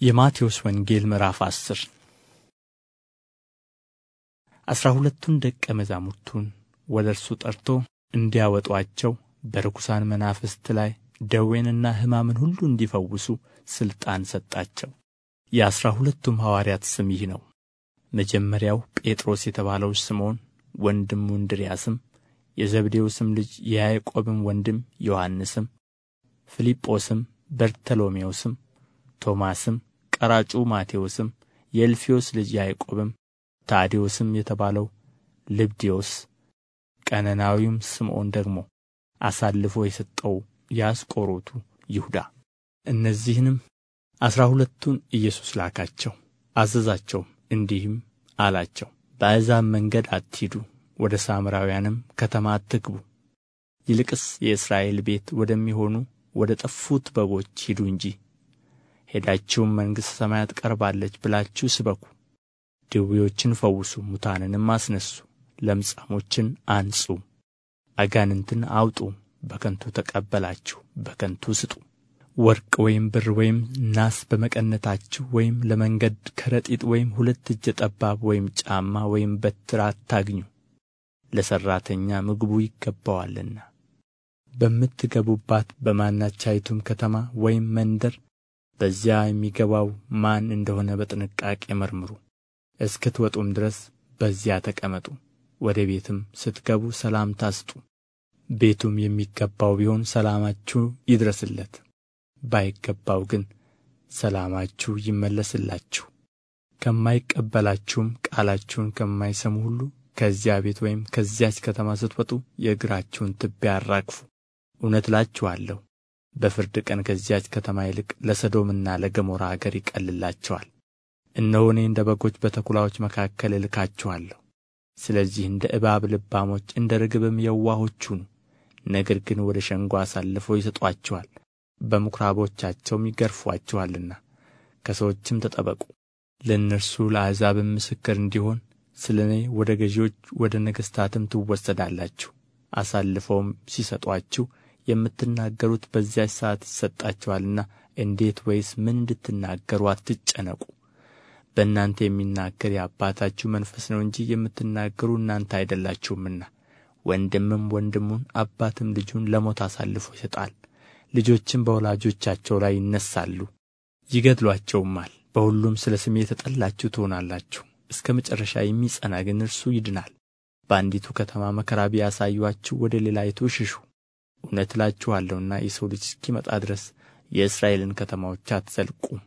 የማቴዎስ ወንጌል ምዕራፍ አስር አሥራ ሁለቱን ደቀ መዛሙርቱን ወደ እርሱ ጠርቶ እንዲያወጡአቸው በርኩሳን መናፍስት ላይ ደዌንና ሕማምን ሁሉ እንዲፈውሱ ሥልጣን ሰጣቸው። የአሥራ ሁለቱም ሐዋርያት ስም ይህ ነው። መጀመሪያው ጴጥሮስ የተባለው ስምዖን፣ ወንድሙ እንድርያስም፣ የዘብዴዎስም ልጅ የያዕቆብም ወንድም ዮሐንስም፣ ፊልጶስም፣ በርተሎሜዎስም፣ ቶማስም፣ ቀራጩ ማቴዎስም፣ የእልፍዮስ ልጅ ያዕቆብም፣ ታዴዎስም የተባለው ልብድዮስ፣ ቀነናዊውም ስምዖን ደግሞ አሳልፎ የሰጠው የአስቆሮቱ ይሁዳ። እነዚህንም አሥራ ሁለቱን ኢየሱስ ላካቸው፣ አዘዛቸውም እንዲህም አላቸው፣ በአሕዛብ መንገድ አትሂዱ፣ ወደ ሳምራውያንም ከተማ አትግቡ። ይልቅስ የእስራኤል ቤት ወደሚሆኑ ወደ ጠፉት በጎች ሂዱ እንጂ። ሄዳችሁም መንግሥተ ሰማያት ቀርባለች ብላችሁ ስበኩ። ድውዮችን ፈውሱ፣ ሙታንንም አስነሡ፣ ለምጻሞችን አንጹ፣ አጋንንትን አውጡ። በከንቱ ተቀበላችሁ፣ በከንቱ ስጡ። ወርቅ ወይም ብር ወይም ናስ በመቀነታችሁ ወይም ለመንገድ ከረጢት ወይም ሁለት እጀ ጠባብ ወይም ጫማ ወይም በትር አታግኙ፣ ለሠራተኛ ምግቡ ይገባዋልና። በምትገቡባት በማናቻይቱም ከተማ ወይም መንደር በዚያ የሚገባው ማን እንደሆነ በጥንቃቄ መርምሩ። እስክትወጡም ድረስ በዚያ ተቀመጡ። ወደ ቤትም ስትገቡ ሰላምታ ስጡ። ቤቱም የሚገባው ቢሆን ሰላማችሁ ይድረስለት፣ ባይገባው ግን ሰላማችሁ ይመለስላችሁ። ከማይቀበላችሁም ቃላችሁን ከማይሰሙ ሁሉ ከዚያ ቤት ወይም ከዚያች ከተማ ስትወጡ የእግራችሁን ትቢያ አራግፉ። እውነት እላችኋለሁ በፍርድ ቀን ከዚያች ከተማ ይልቅ ለሰዶምና ለገሞራ አገር ይቀልላቸዋል። እነሆ እኔ እንደ በጎች በተኵላዎች መካከል እልካችኋለሁ። ስለዚህ እንደ እባብ ልባሞች እንደ ርግብም የዋሆች ሁኑ። ነገር ግን ወደ ሸንጎ አሳልፈው ይሰጧችኋል፣ በምኵራቦቻቸውም ይገርፉአችኋልና። ከሰዎችም ተጠበቁ። ለእነርሱ ለአሕዛብም ምስክር እንዲሆን ስለ እኔ ወደ ገዢዎች ወደ ነገሥታትም ትወሰዳላችሁ። አሳልፈውም ሲሰጧችሁ የምትናገሩት በዚያች ሰዓት ይሰጣችኋልና እንዴት ወይስ ምን እንድትናገሩ አትጨነቁ። በእናንተ የሚናገር የአባታችሁ መንፈስ ነው እንጂ የምትናገሩ እናንተ አይደላችሁምና። ወንድምም ወንድሙን አባትም ልጁን ለሞት አሳልፎ ይሰጣል። ልጆችም በወላጆቻቸው ላይ ይነሣሉ፣ ይገድሏቸውማል። በሁሉም ስለ ስሜ የተጠላችሁ ትሆናላችሁ። እስከ መጨረሻ የሚጸና ግን እርሱ ይድናል። በአንዲቱ ከተማ መከራ ቢያሳዩአችሁ ወደ ሌላይቱ ሽሹ። እውነት እላችኋለሁና የሰው ልጅ እስኪመጣ ድረስ የእስራኤልን ከተማዎች አትዘልቁም።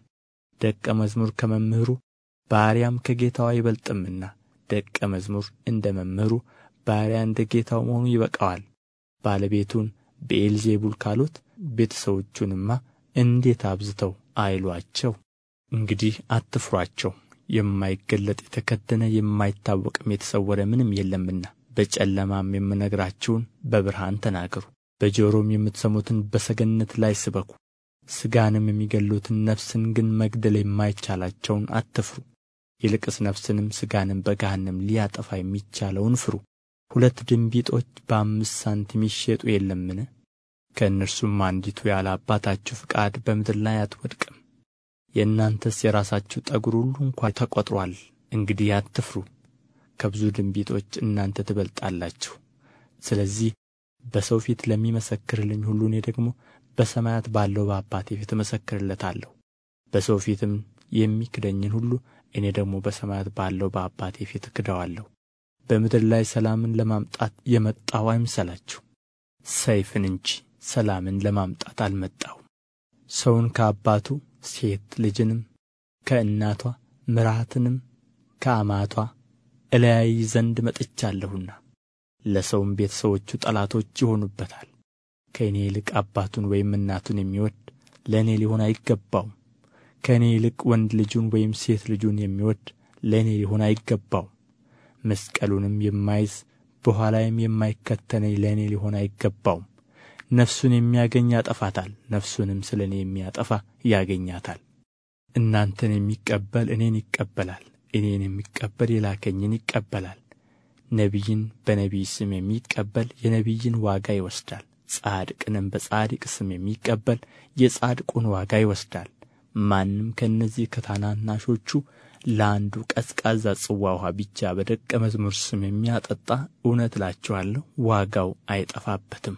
ደቀ መዝሙር ከመምህሩ ባሪያም ከጌታው አይበልጥምና ደቀ መዝሙር እንደ መምህሩ ባሪያ እንደ ጌታው መሆኑ ይበቃዋል። ባለቤቱን ብዔልዜቡል ካሉት ቤተሰዎቹንማ እንዴት አብዝተው አይሏቸው። እንግዲህ አትፍሯቸው። የማይገለጥ የተከደነ የማይታወቅም የተሰወረ ምንም የለምና። በጨለማም የምነግራችሁን በብርሃን ተናገሩ፣ በጆሮም የምትሰሙትን በሰገነት ላይ ስበኩ። ሥጋንም የሚገሉትን ነፍስን ግን መግደል የማይቻላቸውን አትፍሩ። ይልቅስ ነፍስንም ሥጋንም በገሃነም ሊያጠፋ የሚቻለውን ፍሩ። ሁለት ድንቢጦች በአምስት ሳንቲም ይሸጡ የለምን? ከእነርሱም አንዲቱ ያለ አባታችሁ ፍቃድ በምድር ላይ አትወድቅም። የእናንተስ የራሳችሁ ጠጕር ሁሉ እንኳ ተቈጥሮአል። እንግዲህ አትፍሩ፣ ከብዙ ድንቢጦች እናንተ ትበልጣላችሁ። ስለዚህ በሰው ፊት ለሚመሰክርልኝ ሁሉ እኔ ደግሞ በሰማያት ባለው በአባቴ ፊት እመሰክርለታለሁ። በሰው ፊትም የሚክደኝን ሁሉ እኔ ደግሞ በሰማያት ባለው በአባቴ ፊት እክደዋለሁ። በምድር ላይ ሰላምን ለማምጣት የመጣሁ አይምሰላችሁ፣ ሰይፍን እንጂ ሰላምን ለማምጣት አልመጣሁም። ሰውን ከአባቱ ሴት ልጅንም ከእናቷ ምራትንም ከአማቷ እለያይ ዘንድ መጥቻለሁና ለሰውም ቤተ ሰዎቹ ጠላቶች ይሆኑበታል። ከእኔ ይልቅ አባቱን ወይም እናቱን የሚወድ ለእኔ ሊሆን አይገባውም። ከእኔ ይልቅ ወንድ ልጁን ወይም ሴት ልጁን የሚወድ ለእኔ ሊሆን አይገባውም። መስቀሉንም የማይዝ በኋላዬም የማይከተለኝ ለእኔ ሊሆን አይገባውም። ነፍሱን የሚያገኝ ያጠፋታል፣ ነፍሱንም ስለ እኔ የሚያጠፋ ያገኛታል። እናንተን የሚቀበል እኔን ይቀበላል፣ እኔን የሚቀበል የላከኝን ይቀበላል። ነቢይን በነቢይ ስም የሚቀበል የነቢይን ዋጋ ይወስዳል። ጻድቅንም በጻድቅ ስም የሚቀበል የጻድቁን ዋጋ ይወስዳል። ማንም ከእነዚህ ከታናናሾቹ ለአንዱ ቀዝቃዛ ጽዋ ውኃ ብቻ በደቀ መዝሙር ስም የሚያጠጣ እውነት እላችኋለሁ ዋጋው አይጠፋበትም